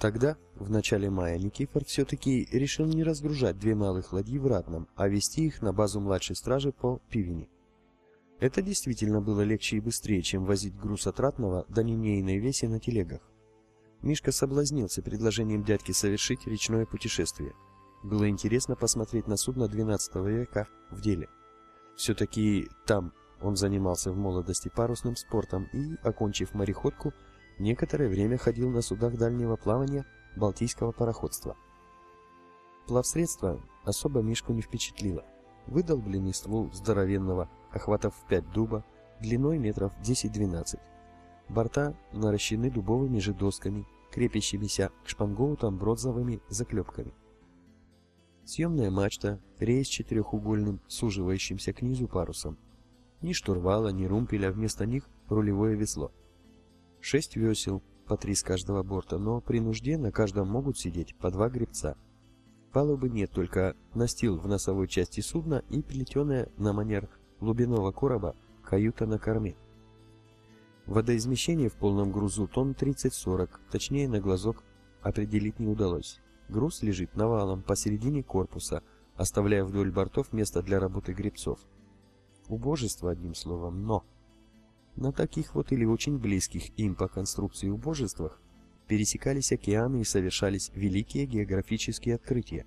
Тогда, в начале мая, Никифор все-таки решил не разгружать две малых ладьи в Ратном, а вести их на базу младшей стражи по Пивени. Это действительно было легче и быстрее, чем возить груз от Ратного до линейной веси на телегах. Мишка соблазнился предложением дядьки совершить речное путешествие. Было интересно посмотреть на судно XII века в деле. Все-таки там он занимался в молодости парусным спортом и, окончив мореходку, некоторое время ходил на судах дальнего плавания Балтийского пароходства. Плавсредство особо Мишку не впечатлило. Выдолбленный ствол здоровенного, охватов в 5 дуба, длиной метров 10-12. Борта наращены дубовыми же досками, крепящимися к шпангоутам бронзовыми заклепками. Съемная мачта, рейс четырехугольным, суживающимся к низу парусом. Ни штурвала, ни румпеля, вместо них рулевое весло. Шесть весел, по три с каждого борта, но при нужде на каждом могут сидеть по два гребца. Палубы нет, только настил в носовой части судна и плетеная на манер глубинного короба каюта на корме. Водоизмещение в полном грузу тонн 30-40, точнее на глазок определить не удалось. Груз лежит навалом посередине корпуса, оставляя вдоль бортов место для работы гребцов. Убожество, одним словом, но... На таких вот или очень близких им по конструкции убожествах пересекались океаны и совершались великие географические открытия.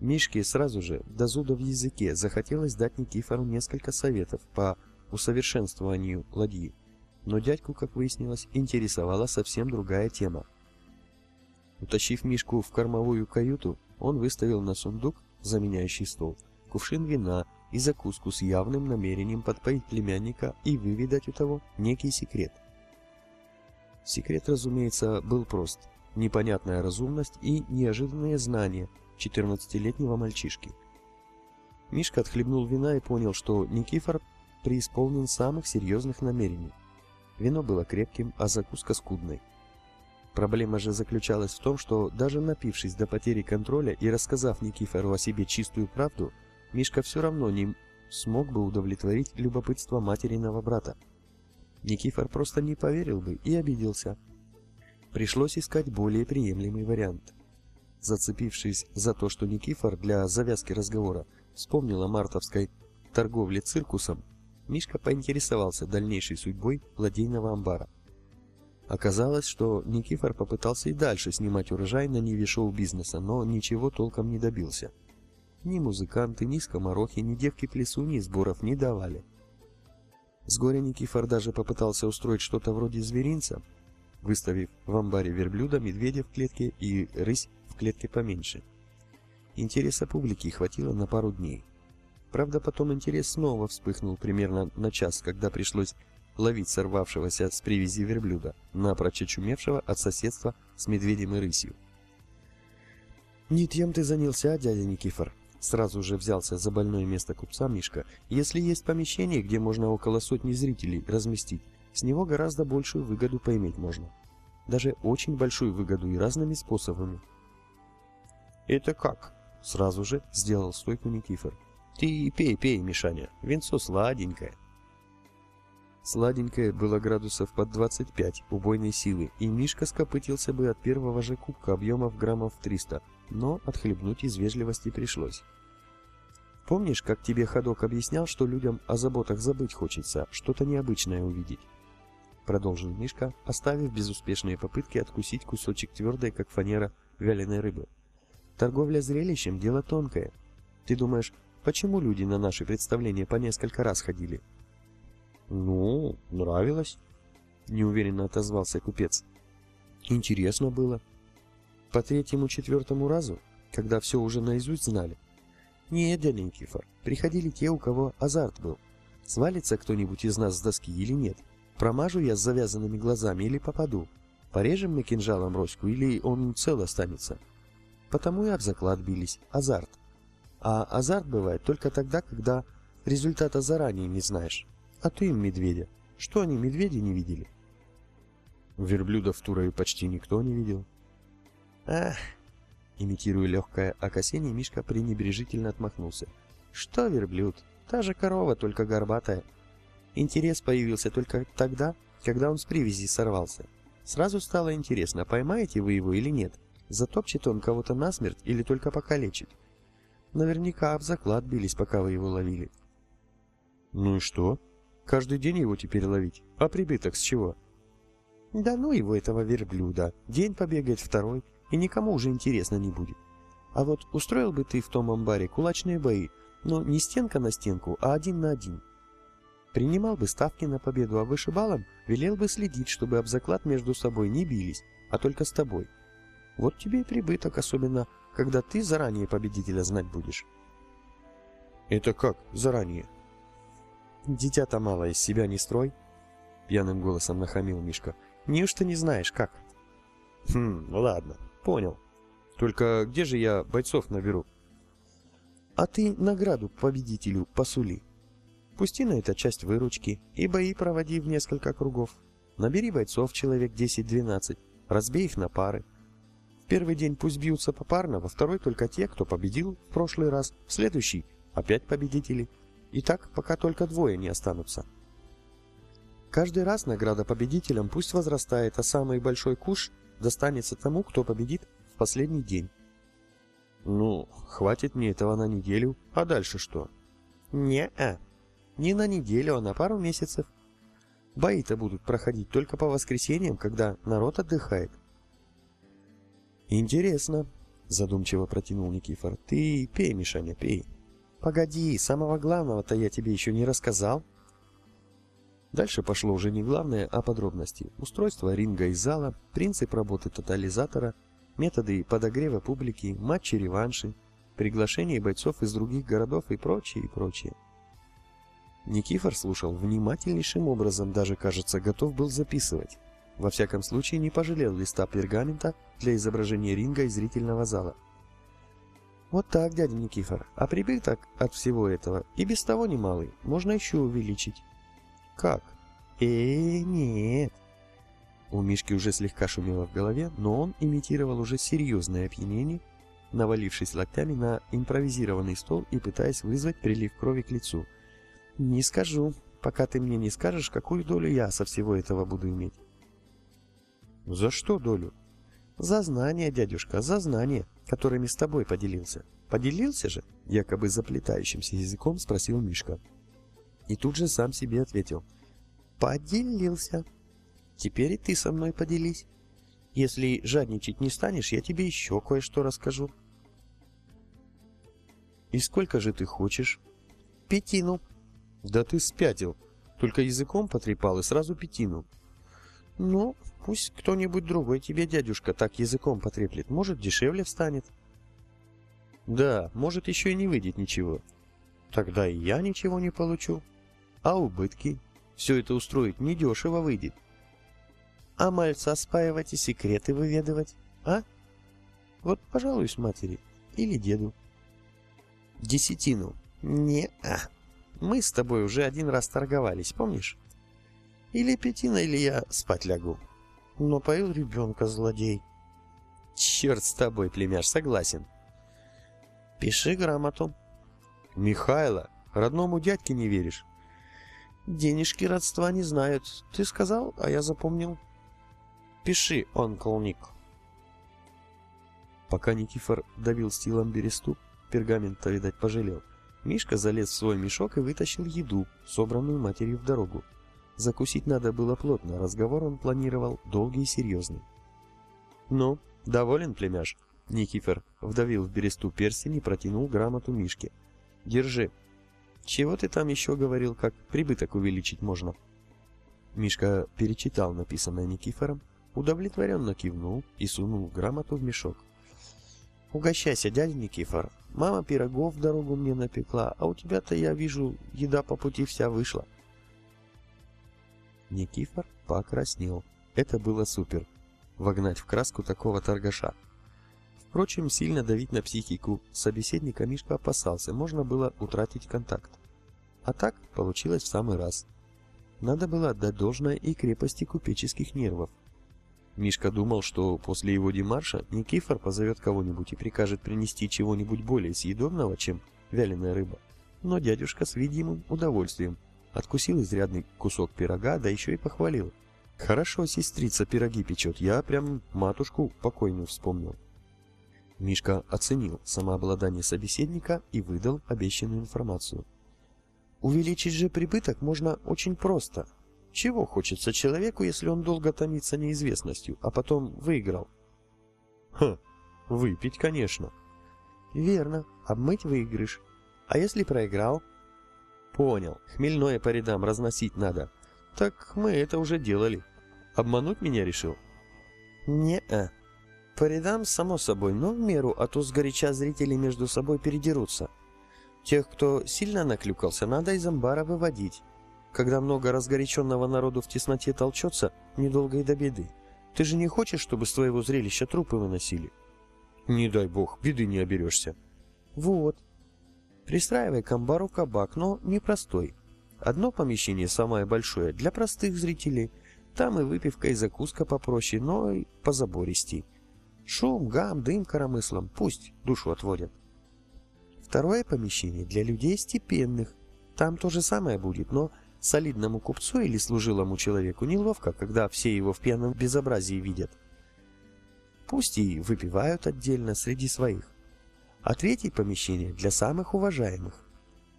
Мишке сразу же, до зуда в языке, захотелось дать Никифору несколько советов по усовершенствованию ладьи. Но дядьку, как выяснилось, интересовала совсем другая тема. Утащив Мишку в кормовую каюту, он выставил на сундук, заменяющий стол, кувшин вина и закуску с явным намерением подпоить племянника и выведать у того некий секрет. Секрет, разумеется, был прост. Непонятная разумность и неожиданные знания 14-летнего мальчишки. Мишка отхлебнул вина и понял, что Никифор преисполнен самых серьезных намерений. Вино было крепким, а закуска скудной. Проблема же заключалась в том, что даже напившись до потери контроля и рассказав Никифору о себе чистую правду, Мишка все равно не смог бы удовлетворить любопытство материного брата. Никифор просто не поверил бы и обиделся. Пришлось искать более приемлемый вариант. Зацепившись за то, что Никифор для завязки разговора вспомнил о мартовской торговле циркусом, Мишка поинтересовался дальнейшей судьбой ладейного амбара. Оказалось, что Никифор попытался и дальше снимать урожай на ниве шоу-бизнеса, но ничего толком не добился. Ни музыканты, ни скоморохи, ни девки-плесуни сборов не давали. С горя Никифор даже попытался устроить что-то вроде зверинца, выставив в амбаре верблюда, медведя в клетке и рысь в клетке поменьше. Интереса публики хватило на пару дней. Правда, потом интерес снова вспыхнул примерно на час, когда пришлось ловить сорвавшегося с привязи верблюда, напрочь очумевшего от соседства с медведем и рысью. «Не тем ты занялся, дядя Никифор», Сразу же взялся за больное место купца Мишка. Если есть помещение, где можно около сотни зрителей разместить, с него гораздо большую выгоду поиметь можно. Даже очень большую выгоду и разными способами. «Это как?» Сразу же сделал стойку Никифор. «Ты пей, пей, Мишаня, венцо сладенькое». Сладенькое было градусов под 25 убойной силы, и Мишка скопытился бы от первого же кубка объемов граммов 300, но отхлебнуть из вежливости пришлось. Помнишь, как тебе ходок объяснял, что людям о заботах забыть хочется, что-то необычное увидеть? Продолжил Мишка, оставив безуспешные попытки откусить кусочек твердой, как фанера, вяленой рыбы. Торговля зрелищем – дело тонкое. Ты думаешь, почему люди на наши представления по несколько раз ходили? «Ну, нравилось», — неуверенно отозвался купец. «Интересно было». «По третьему-четвертому разу, когда все уже наизусть знали?» «Нет, дядя Никифор, приходили те, у кого азарт был. Свалится кто-нибудь из нас с доски или нет? Промажу я с завязанными глазами или попаду? Порежем мы кинжалом Роську или он цел останется?» Потому и об заклад бились. Азарт. А азарт бывает только тогда, когда результата заранее не знаешь. А ты им медведя. Что они, медведи не видели? Верблюдов Турове почти никто не видел. Ах! Имитируя легкое окосение, Мишка пренебрежительно отмахнулся. Что верблюд? Та же корова, только горбатая. Интерес появился только тогда, когда он с привязи сорвался. Сразу стало интересно, поймаете вы его или нет. Затопчет он кого-то насмерть или только покалечит. Наверняка об заклад бились, пока вы его ловили. Ну и что? Каждый день его теперь ловить. А прибыток с чего? Да ну его, этого верблюда. День побегает второй, и никому уже интересно не будет. А вот устроил бы ты в том амбаре кулачные бои, но не стенка на стенку, а один на один. Принимал бы ставки на победу, а вышибалом велел бы следить, чтобы об заклад между собой не бились, а только с тобой. Вот тебе и прибыток, особенно, когда ты заранее победителя знать будешь. Это как заранее? Дитя-то мало из себя не строй, пьяным голосом нахамил Мишка. Неужто не знаешь, как? Хм, ладно, понял. Только где же я бойцов наберу? А ты награду победителю посули. Пусти на это часть выручки и бои проводи в несколько кругов. Набери бойцов человек 10-12, разбей их на пары. В первый день пусть бьются попарно, во второй только те, кто победил в прошлый раз, в следующий опять победители. И так, пока только двое не останутся. Каждый раз награда победителям пусть возрастает, а самый большой куш достанется тому, кто победит в последний день. Ну, хватит мне этого на неделю, а дальше что? Не-а, не на неделю, а на пару месяцев. Бои-то будут проходить только по воскресеньям, когда народ отдыхает. Интересно, задумчиво протянул Никифор. Ты пей, Мишаня, пей. Погоди, самого главного-то я тебе еще не рассказал. Дальше пошло уже не главное, а подробности. Устройство ринга и зала, принцип работы тотализатора, методы подогрева публики, матчи-реванши, приглашение бойцов из других городов и прочее, и прочее. Никифор слушал внимательнейшим образом, даже, кажется, готов был записывать. Во всяком случае, не пожалел листа пергамента для изображения ринга и зрительного зала. Вот так, дядя Никифор. А прибыток от всего этого и без того немалый. Можно еще увеличить. Как? Э, нет. У Мишки уже слегка шумело в голове, но он имитировал уже серьезное опьянение, навалившись локтями на импровизированный стол и пытаясь вызвать прилив крови к лицу. «Не скажу, пока ты мне не скажешь, какую долю я со всего этого буду иметь». «За что долю?» «За знания, дядюшка, за знания, которыми с тобой поделился». «Поделился же?» — якобы заплетающимся языком спросил Мишка. И тут же сам себе ответил. «Поделился. Теперь и ты со мной поделись. Если жадничать не станешь, я тебе еще кое-что расскажу». «И сколько же ты хочешь?» «Пятину». «Да ты спятил. Только языком потрепал и сразу пятину». «Ну, пусть кто-нибудь другой тебе, дядюшка, так языком потреплет. Может, дешевле встанет». «Да, может, еще и не выйдет ничего». «Тогда и я ничего не получу». А убытки? Все это устроить недешево выйдет. А мальца спаивать и секреты выведывать, а? Вот пожалуюсь матери или деду. Десятину. Не-а. Мы с тобой уже один раз торговались, помнишь? Или пятина, или я спать лягу. Но поил ребенка злодей. Черт с тобой, племяш, согласен. Пиши грамоту. Михайло, родному дядьке не веришь? Денежки родства не знают. Ты сказал, а я запомнил. Пиши, онкл Ник. Пока Никифор давил стилом бересту, пергамент-то, видать, пожалел. Мишка залез в свой мешок и вытащил еду, собранную матерью в дорогу. Закусить надо было плотно, разговор он планировал долгий и серьезный. «Ну, доволен, племяш?» Никифор вдавил в бересту перстень и протянул грамоту Мишке. «Держи, чего ты там еще говорил, как прибыток увеличить можно? Мишка перечитал написанное Никифором, удовлетворенно кивнул и сунул грамоту в мешок. «Угощайся, дядя Никифор. Мама пирогов в дорогу мне напекла, а у тебя-то, я вижу, еда по пути вся вышла». Никифор покраснел. Это было супер. Вогнать в краску такого торгаша. Впрочем, сильно давить на психику собеседника Мишка опасался, можно было утратить контакт. А так получилось в самый раз. Надо было отдать должное и крепости купеческих нервов. Мишка думал, что после его демарша Никифор позовет кого-нибудь и прикажет принести чего-нибудь более съедобного, чем вяленая рыба. Но дядюшка с видимым удовольствием откусил изрядный кусок пирога, да еще и похвалил. Хорошо сестрица пироги печет, я прям матушку покойную вспомнил. Мишка оценил самообладание собеседника и выдал обещанную информацию. Увеличить же прибыток можно очень просто. Чего хочется человеку, если он долго томится неизвестностью, а потом выиграл? Хм, выпить, конечно. Верно, обмыть выигрыш. А если проиграл? Понял, хмельное по рядам разносить надо. Так мы это уже делали. Обмануть меня решил? Не-а. По рядам, само собой, но в меру, а то сгоряча зрители между собой передерутся. Тех, кто сильно наклюкался, надо из амбара выводить. Когда много разгоряченного народу в тесноте толчется, недолго и до беды. Ты же не хочешь, чтобы с твоего зрелища трупы выносили? Не дай бог, беды не оберешься. Вот. Пристраивай к амбару кабак, но непростой. Одно помещение самое большое для простых зрителей. Там и выпивка, и закуска попроще, но и позабористей. Шум, гам, дым коромыслом пусть душу отводят. Второе помещение для людей степенных. Там то же самое будет, но солидному купцу или служилому человеку неловко, когда все его в пьяном безобразии видят. Пусть и выпивают отдельно среди своих. А третье помещение для самых уважаемых.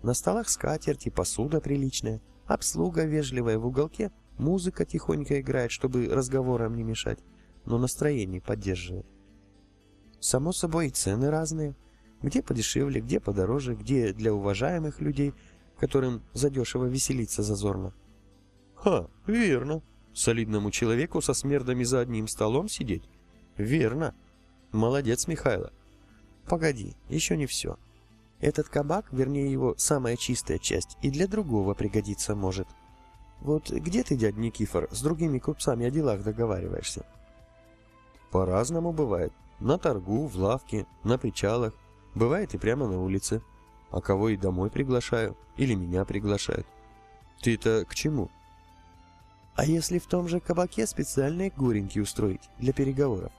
На столах скатерти, посуда приличная, обслуга вежливая в уголке, музыка тихонько играет, чтобы разговорам не мешать, но настроение поддерживает. Само собой, и цены разные. Где подешевле, где подороже, где для уважаемых людей, которым задешево веселиться зазорно. Ха, верно. Солидному человеку со смердами за одним столом сидеть? Верно. Молодец, Михайло. Погоди, еще не все. Этот кабак, вернее его самая чистая часть, и для другого пригодиться может. Вот где ты, дядь Никифор, с другими купцами о делах договариваешься? По-разному бывает. На торгу, в лавке, на причалах. Бывает и прямо на улице. А кого и домой приглашаю, или меня приглашают. Ты это к чему? А если в том же кабаке специальные гореньки устроить для переговоров?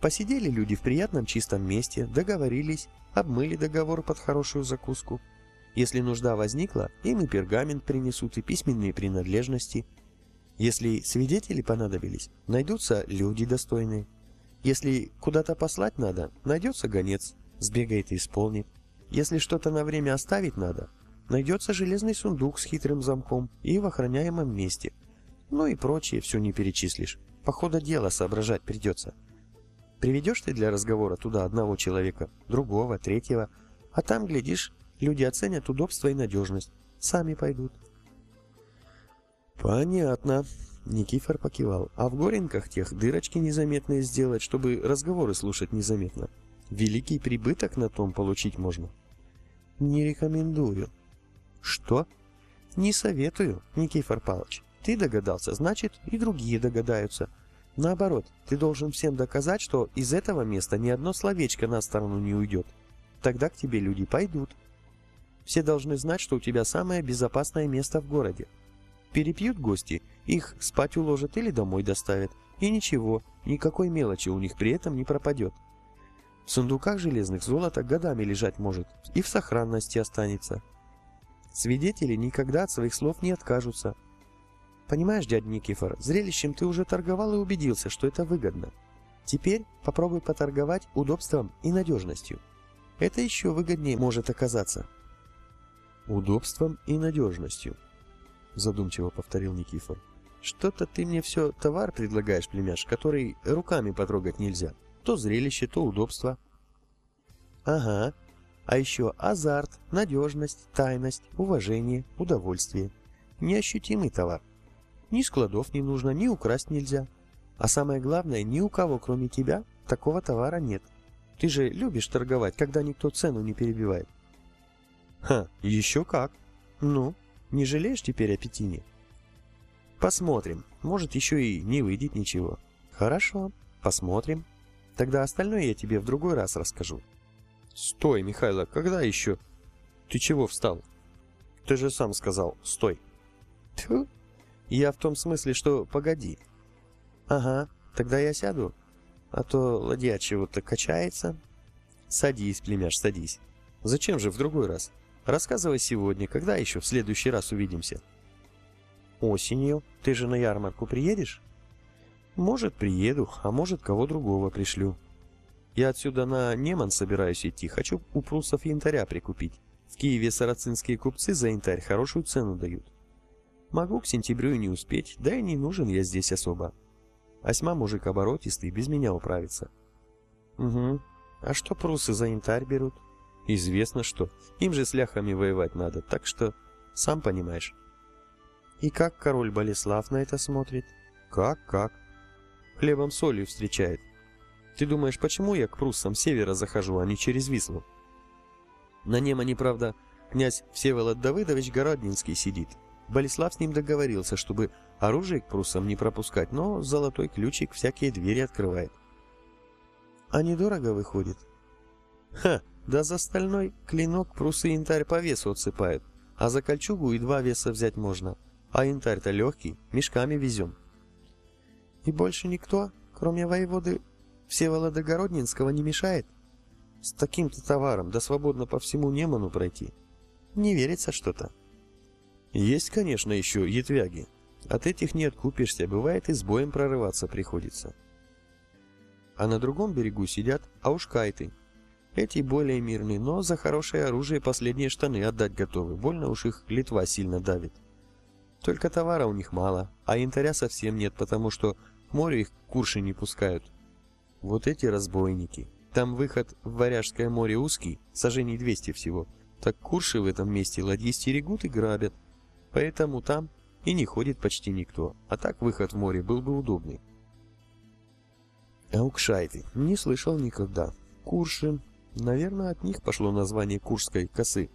Посидели люди в приятном чистом месте, договорились, обмыли договор под хорошую закуску. Если нужда возникла, им и пергамент принесут, и письменные принадлежности. Если свидетели понадобились, найдутся люди достойные. Если куда-то послать надо, найдется гонец, сбегает и исполнит. Если что-то на время оставить надо, найдется железный сундук с хитрым замком и в охраняемом месте. Ну и прочее все не перечислишь. По ходу дела соображать придется. Приведешь ты для разговора туда одного человека, другого, третьего, а там, глядишь, люди оценят удобство и надежность. Сами пойдут. Понятно. Никифор покивал. А в горенках тех дырочки незаметные сделать, чтобы разговоры слушать незаметно. Великий прибыток на том получить можно. Не рекомендую. Что? Не советую, Никифор Павлович. Ты догадался, значит, и другие догадаются. Наоборот, ты должен всем доказать, что из этого места ни одно словечко на сторону не уйдет. Тогда к тебе люди пойдут. Все должны знать, что у тебя самое безопасное место в городе. Перепьют гости, их спать уложат или домой доставят. И ничего, никакой мелочи у них при этом не пропадет. В сундуках железных золото годами лежать может и в сохранности останется. Свидетели никогда от своих слов не откажутся. Понимаешь, дядя Никифор, зрелищем ты уже торговал и убедился, что это выгодно. Теперь попробуй поторговать удобством и надежностью. Это еще выгоднее может оказаться. Удобством и надежностью задумчиво повторил Никифор. Что-то ты мне все товар предлагаешь, племяш, который руками потрогать нельзя. То зрелище, то удобство. Ага. А еще азарт, надежность, тайность, уважение, удовольствие. Неощутимый товар. Ни складов не нужно, ни украсть нельзя. А самое главное, ни у кого, кроме тебя, такого товара нет. Ты же любишь торговать, когда никто цену не перебивает. Ха, еще как. Ну, не жалеешь теперь о Петине? Посмотрим. Может, еще и не выйдет ничего. Хорошо, посмотрим. Тогда остальное я тебе в другой раз расскажу. Стой, Михайло, когда еще? Ты чего встал? Ты же сам сказал, стой. Тьфу. Я в том смысле, что погоди. Ага, тогда я сяду. А то ладья чего-то качается. Садись, племяш, садись. Зачем же в другой раз? Рассказывай сегодня, когда еще в следующий раз увидимся? Осенью. Ты же на ярмарку приедешь? Может, приеду, а может, кого другого пришлю. Я отсюда на Неман собираюсь идти. Хочу у прусов янтаря прикупить. В Киеве сарацинские купцы за янтарь хорошую цену дают. Могу к сентябрю и не успеть, да и не нужен я здесь особо. Осьма мужик оборотистый, без меня управится. Угу. А что прусы за янтарь берут? Известно что. Им же с ляхами воевать надо, так что сам понимаешь. И как король Болеслав на это смотрит? Как, как? Хлебом солью встречает. Ты думаешь, почему я к пруссам севера захожу, а не через Вислу? На Немане, правда, князь Всеволод Давыдович Городнинский сидит. Болеслав с ним договорился, чтобы оружие к пруссам не пропускать, но золотой ключик всякие двери открывает. А недорого выходит? Ха, да за стальной клинок прусы янтарь по весу отсыпают, а за кольчугу и два веса взять можно. А янтарь-то легкий, мешками везем. И больше никто, кроме воеводы Всеволода Городнинского, не мешает? С таким-то товаром, да свободно по всему Неману пройти. Не верится что-то. Есть, конечно, еще ятвяги. От этих не откупишься, бывает и с боем прорываться приходится. А на другом берегу сидят аушкайты. Эти более мирные, но за хорошее оружие последние штаны отдать готовы, больно уж их Литва сильно давит. Только товара у них мало, а янтаря совсем нет, потому что к морю их курши не пускают. Вот эти разбойники. Там выход в Варяжское море узкий, сажений 200 всего. Так курши в этом месте ладьи стерегут и грабят. Поэтому там и не ходит почти никто. А так выход в море был бы удобный. Аукшайты. Не слышал никогда. Курши. Наверное, от них пошло название Куршской косы.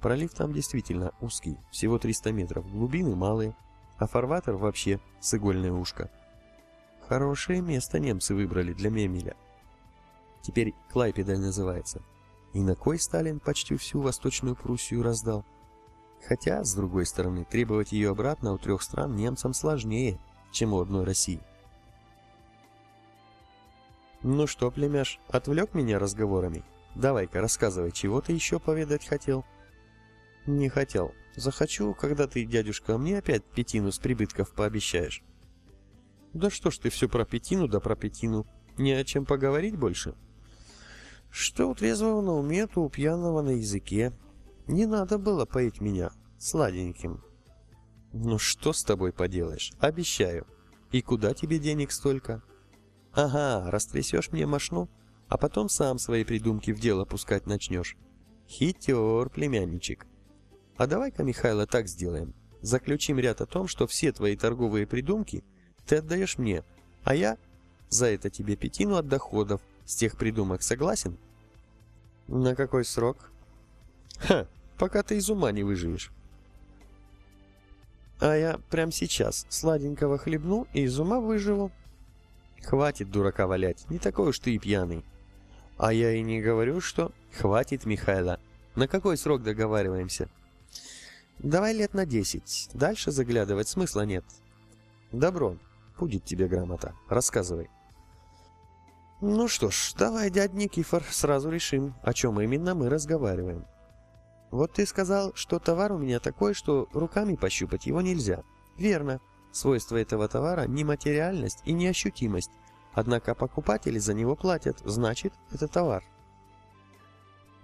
Пролив там действительно узкий, всего 300 метров, глубины малые, а фарватер вообще с игольное ушко. Хорошее место немцы выбрали для Мемеля. Теперь Клайпеда называется. И на кой Сталин почти всю Восточную Пруссию раздал? Хотя, с другой стороны, требовать ее обратно у трех стран немцам сложнее, чем у одной России. Ну что, племяш, отвлек меня разговорами? Давай-ка рассказывай, чего ты еще поведать хотел? Не хотел. Захочу, когда ты, дядюшка, мне опять пятину с прибытков пообещаешь. Да что ж ты все про пятину да про пятину. Не о чем поговорить больше? Что у трезвого на уме, то у пьяного на языке. Не надо было поить меня сладеньким. Ну что с тобой поделаешь? Обещаю. И куда тебе денег столько? Ага, растрясешь мне мошну, а потом сам свои придумки в дело пускать начнешь. Хитер, племянничек. А давай-ка, Михайло, так сделаем. Заключим ряд о том, что все твои торговые придумки ты отдаешь мне, а я за это тебе пятину от доходов с тех придумок согласен? На какой срок? Ха, пока ты из ума не выживешь. А я прямо сейчас сладенького хлебну и из ума выживу. Хватит дурака валять, не такой уж ты и пьяный. А я и не говорю, что... Хватит, Михайло. На какой срок договариваемся? Давай лет на десять. Дальше заглядывать смысла нет. Добро. Будет тебе грамота. Рассказывай. Ну что ж, давай, дядь Никифор, сразу решим, о чем именно мы разговариваем. Вот ты сказал, что товар у меня такой, что руками пощупать его нельзя. Верно. Свойство этого товара – нематериальность и неощутимость. Однако покупатели за него платят, значит, это товар.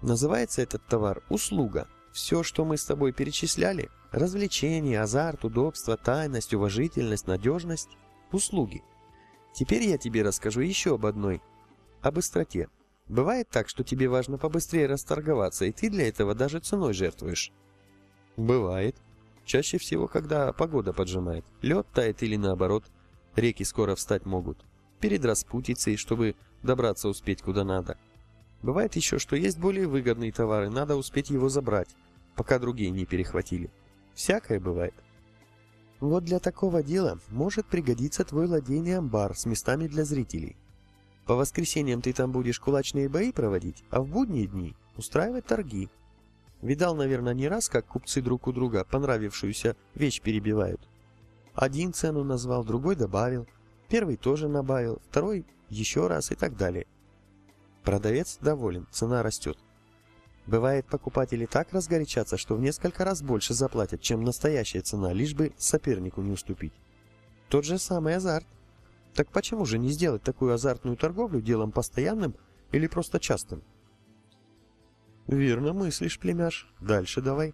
Называется этот товар услуга. Все, что мы с тобой перечисляли – развлечение, азарт, удобство, тайность, уважительность, надежность – услуги. Теперь я тебе расскажу еще об одной – о быстроте. Бывает так, что тебе важно побыстрее расторговаться, и ты для этого даже ценой жертвуешь? Бывает. Чаще всего, когда погода поджимает. Лед тает или наоборот. Реки скоро встать могут. Перед распутицей, чтобы добраться успеть куда надо. Бывает еще, что есть более выгодные товары, надо успеть его забрать, пока другие не перехватили. Всякое бывает. Вот для такого дела может пригодиться твой ладейный амбар с местами для зрителей. По воскресеньям ты там будешь кулачные бои проводить, а в будние дни устраивать торги. Видал, наверное, не раз, как купцы друг у друга понравившуюся вещь перебивают. Один цену назвал, другой добавил, первый тоже набавил, второй еще раз и так далее. Продавец доволен, цена растет. Бывает, покупатели так разгорячатся, что в несколько раз больше заплатят, чем настоящая цена, лишь бы сопернику не уступить. Тот же самый азарт. Так почему же не сделать такую азартную торговлю делом постоянным или просто частым? Верно мыслишь, племяш. Дальше давай.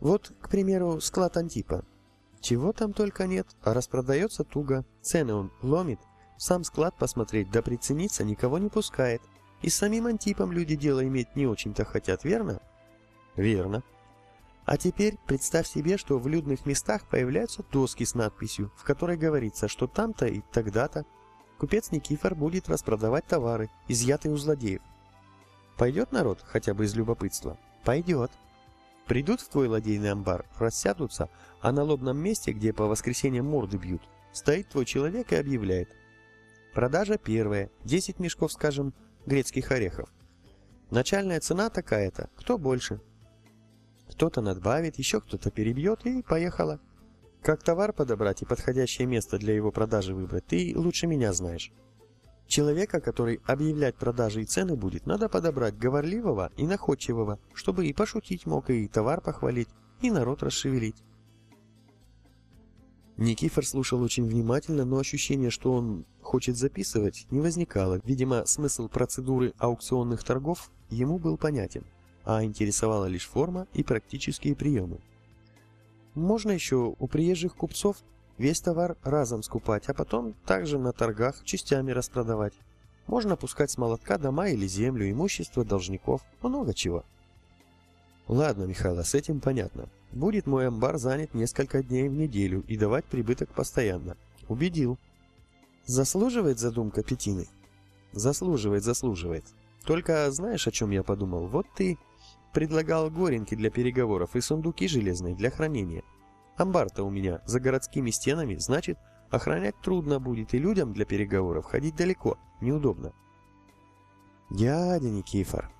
Вот, к примеру, склад Антипа. Чего там только нет, а распродается туго. Цены он ломит, сам склад посмотреть да прицениться никого не пускает. И с самим Антипом люди дело иметь не очень-то хотят, верно? Верно. А теперь представь себе, что в людных местах появляются доски с надписью, в которой говорится, что там-то и тогда-то купец Никифор будет распродавать товары, изъятые у злодеев. Пойдет народ, хотя бы из любопытства? Пойдет. Придут в твой ладейный амбар, рассядутся, а на лобном месте, где по воскресеньям морды бьют, стоит твой человек и объявляет. Продажа первая, 10 мешков, скажем, грецких орехов. Начальная цена такая-то, кто больше? Кто-то надбавит, еще кто-то перебьет и поехала. Как товар подобрать и подходящее место для его продажи выбрать, ты лучше меня знаешь. Человека, который объявлять продажи и цены будет, надо подобрать говорливого и находчивого, чтобы и пошутить мог, и товар похвалить, и народ расшевелить. Никифор слушал очень внимательно, но ощущение, что он хочет записывать, не возникало. Видимо, смысл процедуры аукционных торгов ему был понятен, а интересовала лишь форма и практические приемы. Можно еще у приезжих купцов Весь товар разом скупать, а потом также на торгах частями распродавать. Можно пускать с молотка дома или землю, имущество должников, много чего. Ладно, Михаил, с этим понятно. Будет мой амбар занят несколько дней в неделю и давать прибыток постоянно. Убедил. Заслуживает задумка Петины? Заслуживает, заслуживает. Только знаешь, о чем я подумал? Вот ты предлагал горенки для переговоров и сундуки железные для хранения. Амбар-то у меня за городскими стенами, значит, охранять трудно будет, и людям для переговоров ходить далеко, неудобно. Дядя Никифор,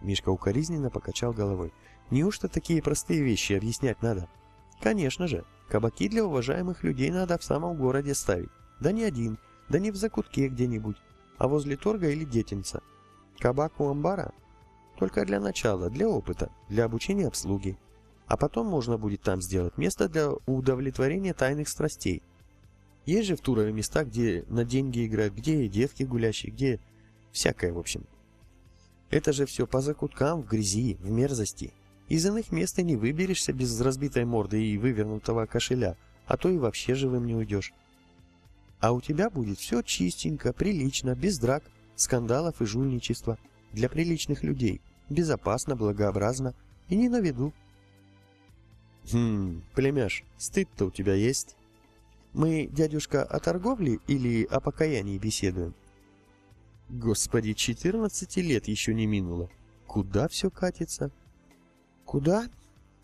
Мишка укоризненно покачал головой, неужто такие простые вещи объяснять надо? Конечно же, кабаки для уважаемых людей надо в самом городе ставить. Да не один, да не в закутке где-нибудь, а возле торга или детинца. Кабак у амбара? Только для начала, для опыта, для обучения обслуги. А потом можно будет там сделать место для удовлетворения тайных страстей. Есть же в Турове места, где на деньги играют, где девки гулящие, где всякое, в общем. Это же все по закуткам, в грязи, в мерзости. Из иных мест не выберешься без разбитой морды и вывернутого кошеля, а то и вообще живым не уйдешь. А у тебя будет все чистенько, прилично, без драк, скандалов и жульничества. Для приличных людей. Безопасно, благообразно и не на виду. Хм, племяш, стыд-то у тебя есть? Мы, дядюшка, о торговле или о покаянии беседуем? Господи, 14 лет еще не минуло. Куда все катится? Куда?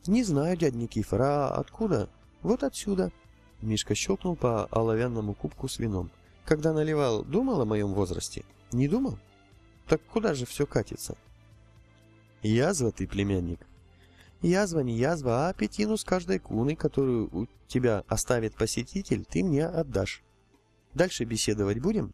Не знаю, дядь Никифор, а откуда? Вот отсюда. Мишка щелкнул по оловянному кубку с вином. Когда наливал, думал о моем возрасте? Не думал? Так куда же все катится? Язва ты, племянник. Язва не язва, а пятину с каждой куны, которую у тебя оставит посетитель, ты мне отдашь. Дальше беседовать будем?»